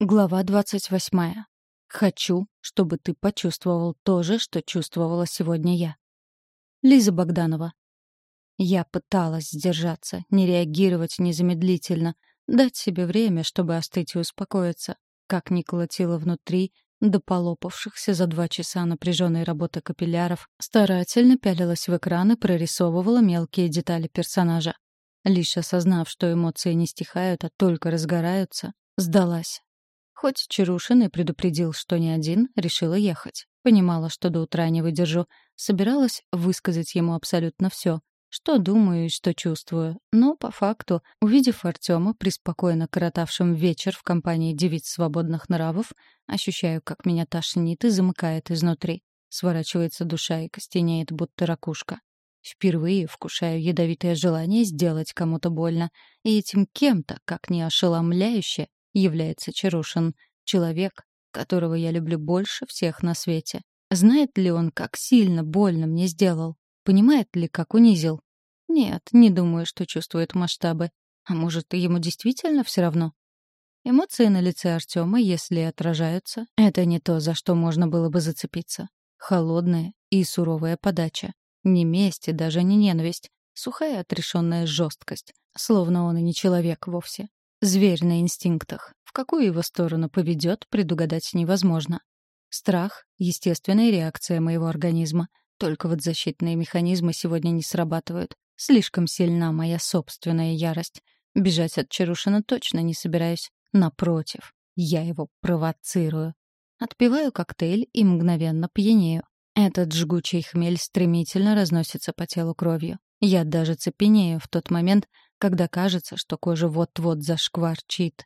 Глава двадцать восьмая. Хочу, чтобы ты почувствовал то же, что чувствовала сегодня я. Лиза Богданова. Я пыталась сдержаться, не реагировать незамедлительно, дать себе время, чтобы остыть и успокоиться. Как ни колотило внутри, до полопавшихся за два часа напряженной работы капилляров, старательно пялилась в экран и прорисовывала мелкие детали персонажа. Лишь осознав, что эмоции не стихают, а только разгораются, сдалась. Хоть Чарушин и предупредил, что не один, решила ехать. Понимала, что до утра не выдержу. Собиралась высказать ему абсолютно все, что думаю и что чувствую. Но, по факту, увидев Артема, преспокойно коротавшим вечер в компании девиц свободных нравов, ощущаю, как меня тошнит и замыкает изнутри. Сворачивается душа и костенеет, будто ракушка. Впервые вкушаю ядовитое желание сделать кому-то больно. И этим кем-то, как не ошеломляюще, является Чарушин, человек, которого я люблю больше всех на свете. Знает ли он, как сильно больно мне сделал? Понимает ли, как унизил? Нет, не думаю, что чувствует масштабы. А может, ему действительно все равно? Эмоции на лице Артема, если отражаются, это не то, за что можно было бы зацепиться. Холодная и суровая подача. Не месть и даже не ненависть. Сухая отрешенная жесткость. Словно он и не человек вовсе. Зверь на инстинктах. В какую его сторону поведет, предугадать невозможно. Страх — естественная реакция моего организма. Только вот защитные механизмы сегодня не срабатывают. Слишком сильна моя собственная ярость. Бежать от Чарушина точно не собираюсь. Напротив, я его провоцирую. Отпиваю коктейль и мгновенно пьянею. Этот жгучий хмель стремительно разносится по телу кровью. Я даже цепенею в тот момент, когда кажется, что кожа вот-вот зашкварчит.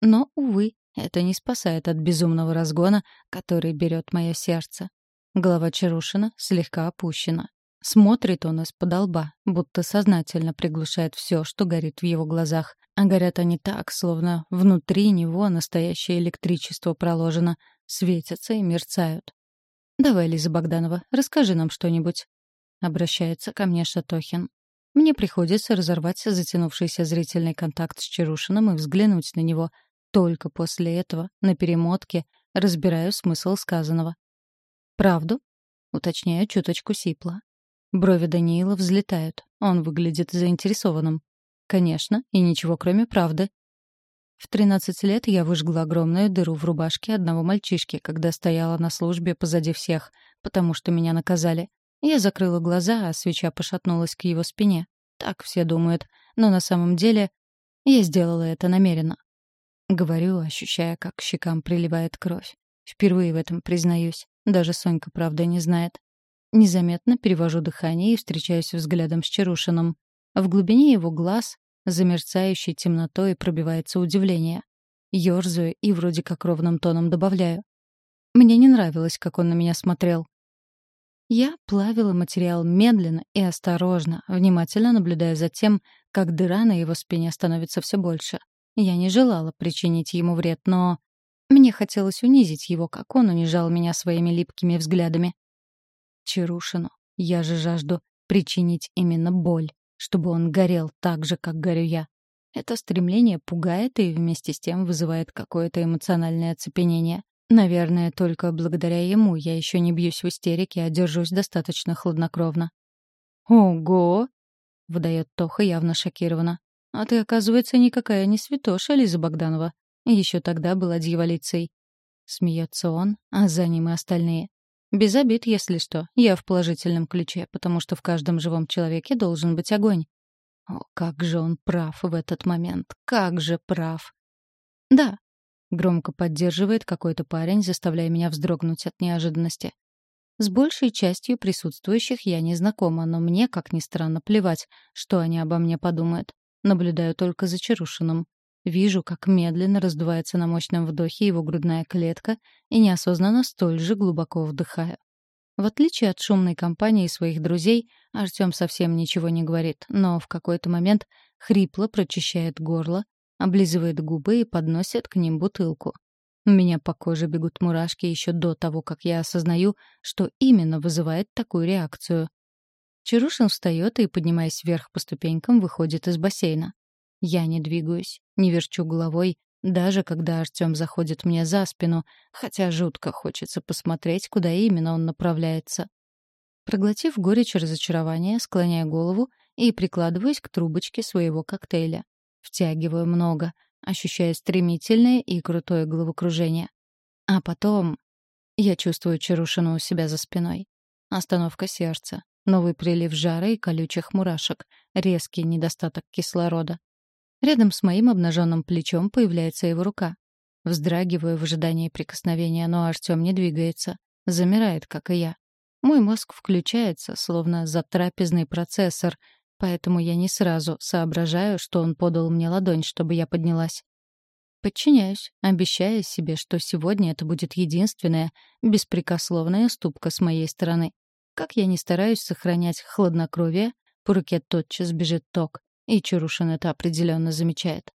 Но, увы, это не спасает от безумного разгона, который берет мое сердце. Голова Чарушина слегка опущена. Смотрит он из-под лба, будто сознательно приглушает все, что горит в его глазах. А горят они так, словно внутри него настоящее электричество проложено, светятся и мерцают. «Давай, Лиза Богданова, расскажи нам что-нибудь», — обращается ко мне Шатохин. Мне приходится разорвать затянувшийся зрительный контакт с Чарушиным и взглянуть на него. Только после этого, на перемотке, разбираю смысл сказанного. «Правду?» — уточняю чуточку сипла. Брови Даниила взлетают. Он выглядит заинтересованным. Конечно, и ничего кроме правды. В 13 лет я выжгла огромную дыру в рубашке одного мальчишки, когда стояла на службе позади всех, потому что меня наказали. Я закрыла глаза, а свеча пошатнулась к его спине. Так все думают. Но на самом деле я сделала это намеренно. Говорю, ощущая, как щекам приливает кровь. Впервые в этом признаюсь. Даже Сонька, правда, не знает. Незаметно перевожу дыхание и встречаюсь взглядом с Чарушиным. В глубине его глаз, замерцающей темнотой, пробивается удивление. Ёрзаю и вроде как ровным тоном добавляю. Мне не нравилось, как он на меня смотрел. Я плавила материал медленно и осторожно, внимательно наблюдая за тем, как дыра на его спине становится все больше. Я не желала причинить ему вред, но... Мне хотелось унизить его, как он унижал меня своими липкими взглядами. Чарушину, я же жажду причинить именно боль, чтобы он горел так же, как горю я. Это стремление пугает и вместе с тем вызывает какое-то эмоциональное оцепенение. Наверное, только благодаря ему я еще не бьюсь в истерике, а держусь достаточно хладнокровно. «Ого!» — выдает Тоха явно шокированно. «А ты, оказывается, никакая не святоша, Лиза Богданова. Еще тогда была дьяволицей». Смеется он, а за ним и остальные. Без обид, если что. Я в положительном ключе, потому что в каждом живом человеке должен быть огонь. О, как же он прав в этот момент. Как же прав. Да, Громко поддерживает какой-то парень, заставляя меня вздрогнуть от неожиданности. С большей частью присутствующих я не знакома, но мне, как ни странно, плевать, что они обо мне подумают. Наблюдаю только за Чарушиным. Вижу, как медленно раздувается на мощном вдохе его грудная клетка и неосознанно столь же глубоко вдыхаю. В отличие от шумной компании своих друзей, Артём совсем ничего не говорит, но в какой-то момент хрипло прочищает горло, облизывает губы и подносит к ним бутылку. У меня по коже бегут мурашки еще до того, как я осознаю, что именно вызывает такую реакцию. Чарушин встает и, поднимаясь вверх по ступенькам, выходит из бассейна. Я не двигаюсь, не верчу головой, Даже когда Артём заходит мне за спину, хотя жутко хочется посмотреть, куда именно он направляется. Проглотив горечь разочарования, склоняю голову и прикладываюсь к трубочке своего коктейля. Втягиваю много, ощущая стремительное и крутое головокружение. А потом я чувствую Чарушину у себя за спиной. Остановка сердца, новый прилив жара и колючих мурашек, резкий недостаток кислорода. Рядом с моим обнаженным плечом появляется его рука. Вздрагиваю в ожидании прикосновения, но Артем не двигается. Замирает, как и я. Мой мозг включается, словно затрапезный процессор, поэтому я не сразу соображаю, что он подал мне ладонь, чтобы я поднялась. Подчиняюсь, обещая себе, что сегодня это будет единственная, беспрекословная ступка с моей стороны. Как я не стараюсь сохранять хладнокровие, по руке тотчас бежит ток, и Чарушин это определенно замечает.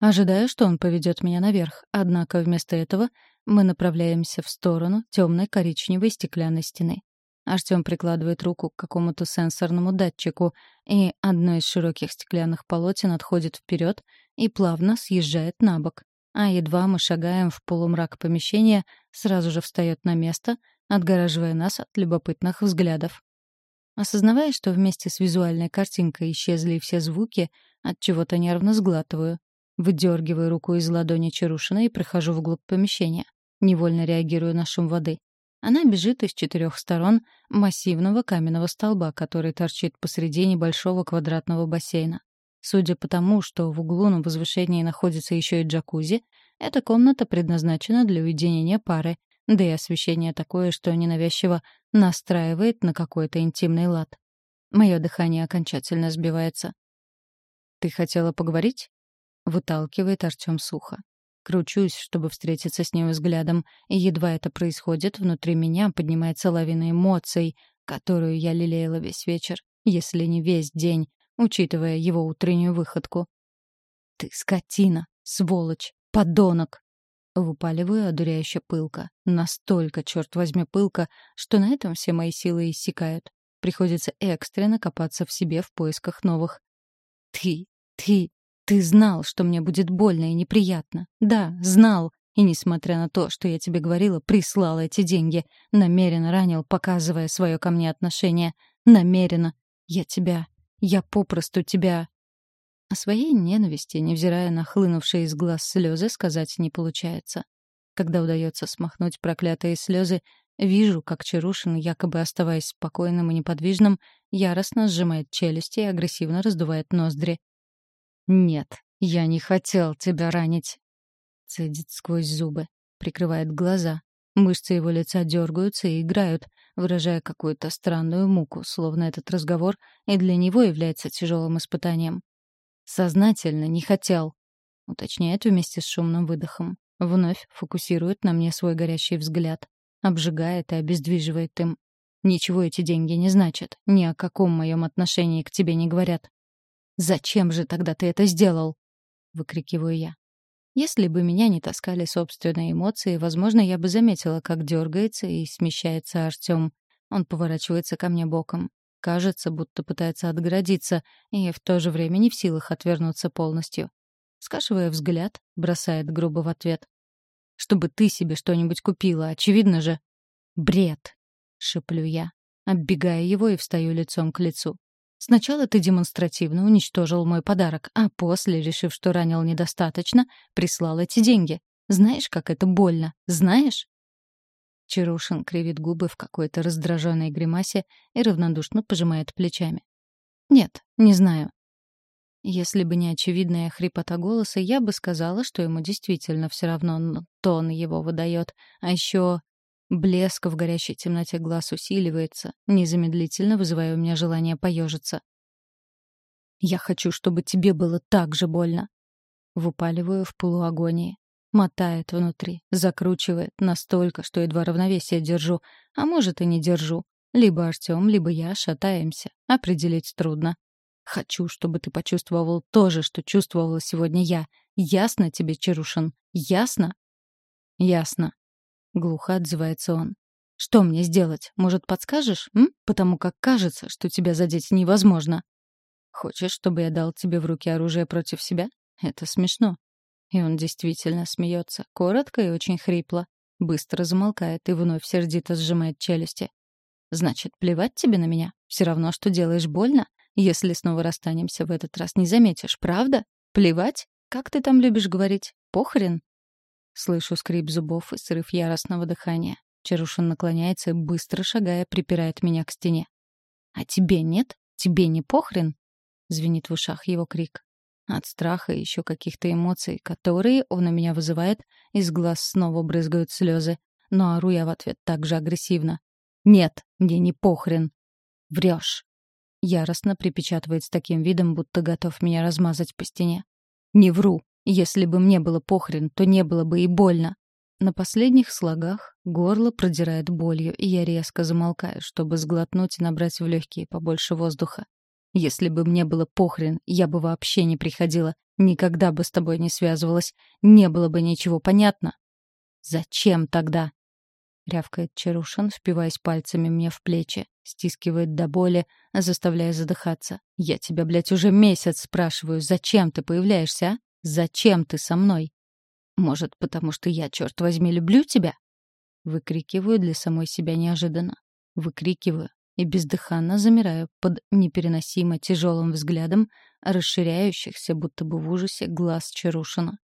Ожидаю, что он поведет меня наверх, однако вместо этого мы направляемся в сторону темной коричневой стеклянной стены. Артем прикладывает руку к какому-то сенсорному датчику, и одно из широких стеклянных полотен отходит вперед и плавно съезжает на бок. А едва мы шагаем в полумрак помещения, сразу же встает на место, отгораживая нас от любопытных взглядов. Осознавая, что вместе с визуальной картинкой исчезли все звуки, от чего-то нервно сглатываю. Выдергиваю руку из ладони Чарушина и прохожу вглубь помещения. Невольно реагирую на шум воды. Она бежит из четырех сторон массивного каменного столба, который торчит посреди небольшого квадратного бассейна. Судя по тому, что в углу на возвышении находится еще и джакузи, эта комната предназначена для уединения пары, да и освещение такое, что ненавязчиво настраивает на какой-то интимный лад. Мое дыхание окончательно сбивается. «Ты хотела поговорить?» — выталкивает Артем сухо. Кручусь, чтобы встретиться с ним взглядом, и едва это происходит, внутри меня поднимается лавина эмоций, которую я лелеяла весь вечер, если не весь день, учитывая его утреннюю выходку. «Ты скотина, сволочь, подонок!» Выпаливаю одуряюще пылко. Настолько, черт возьми, пылко, что на этом все мои силы иссякают. Приходится экстренно копаться в себе в поисках новых. «Ты, ты, ты знал, что мне будет больно и неприятно. Да, знал. И несмотря на то, что я тебе говорила, прислал эти деньги. Намеренно ранил, показывая свое ко мне отношение. Намеренно. Я тебя... Я попросту тебя... О своей ненависти, невзирая на хлынувшие из глаз слезы, сказать не получается. Когда удается смахнуть проклятые слезы, вижу, как Чарушин, якобы оставаясь спокойным и неподвижным, яростно сжимает челюсти и агрессивно раздувает ноздри. «Нет, я не хотел тебя ранить», — цедит сквозь зубы, прикрывает глаза. Мышцы его лица дергаются и играют, выражая какую-то странную муку, словно этот разговор и для него является тяжелым испытанием. «Сознательно не хотел», — уточняет вместе с шумным выдохом. Вновь фокусирует на мне свой горящий взгляд. Обжигает и обездвиживает им. Ничего эти деньги не значат. Ни о каком моем отношении к тебе не говорят. «Зачем же тогда ты это сделал?» — выкрикиваю я. Если бы меня не таскали собственные эмоции, возможно, я бы заметила, как дергается и смещается Артем. Он поворачивается ко мне боком. Кажется, будто пытается отгородиться, и в то же время не в силах отвернуться полностью. Скашивая взгляд, бросает грубо в ответ. «Чтобы ты себе что-нибудь купила, очевидно же». «Бред!» — шеплю я, оббегая его и встаю лицом к лицу. Сначала ты демонстративно уничтожил мой подарок, а после, решив, что ранил недостаточно, прислал эти деньги. Знаешь, как это больно? Знаешь?» Чарушин кривит губы в какой-то раздраженной гримасе и равнодушно пожимает плечами. «Нет, не знаю». Если бы не очевидная хрипота голоса, я бы сказала, что ему действительно все равно, но тон его выдает. А еще Блеск в горящей темноте глаз усиливается, незамедлительно вызывая у меня желание поежиться. «Я хочу, чтобы тебе было так же больно!» Выпаливаю в полуагонии. Мотает внутри, закручивает настолько, что едва равновесие держу, а может и не держу. Либо Артем, либо я шатаемся. Определить трудно. Хочу, чтобы ты почувствовал то же, что чувствовала сегодня я. Ясно тебе, Чарушин? Ясно? Ясно. Глухо отзывается он. «Что мне сделать? Может, подскажешь, м? Потому как кажется, что тебя задеть невозможно». «Хочешь, чтобы я дал тебе в руки оружие против себя? Это смешно». И он действительно смеется, коротко и очень хрипло. Быстро замолкает и вновь сердито сжимает челюсти. «Значит, плевать тебе на меня? Все равно, что делаешь больно? Если снова расстанемся в этот раз, не заметишь, правда? Плевать? Как ты там любишь говорить? Похрен?» Слышу скрип зубов и срыв яростного дыхания. Чарушин наклоняется и, быстро шагая, припирает меня к стене. «А тебе нет? Тебе не похрен?» — звенит в ушах его крик. От страха и еще каких-то эмоций, которые он у меня вызывает, из глаз снова брызгают слезы. Но ору я в ответ так же агрессивно. «Нет, мне не похрен!» «Врешь!» Яростно припечатывает с таким видом, будто готов меня размазать по стене. «Не вру. Если бы мне было похрен, то не было бы и больно». На последних слогах горло продирает болью, и я резко замолкаю, чтобы сглотнуть и набрать в легкие побольше воздуха. Если бы мне было похрен, я бы вообще не приходила, никогда бы с тобой не связывалась, не было бы ничего понятно. Зачем тогда? рявкает Чарушин, впиваясь пальцами мне в плечи, стискивает до боли, заставляя задыхаться. Я тебя, блядь, уже месяц спрашиваю, зачем ты появляешься, а? Зачем ты со мной? Может, потому что я, черт возьми, люблю тебя? Выкрикиваю для самой себя неожиданно. Выкрикиваю, и бездыханно замираю под непереносимо тяжелым взглядом расширяющихся, будто бы в ужасе, глаз Чарушина.